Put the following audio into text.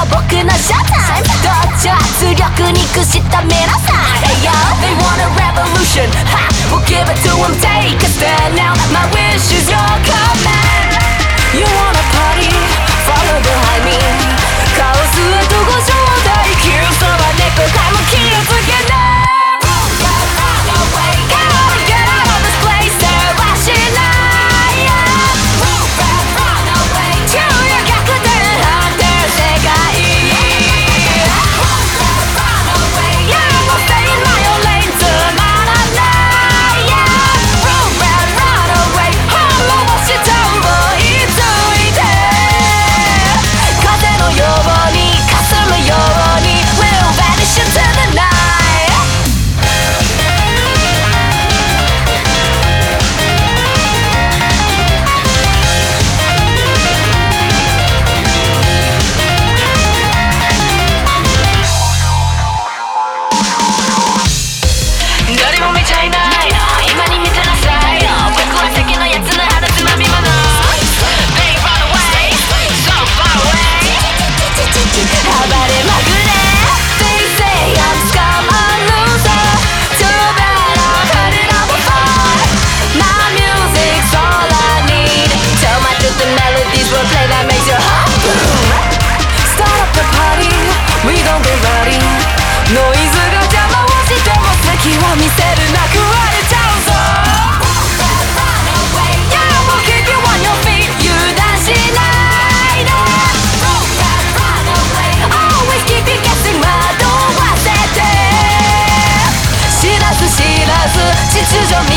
僕のショータイムどっちを圧力に屈した皆さん Hey yo, they want a revolution ha, We'll give it to them, take a stand now This is a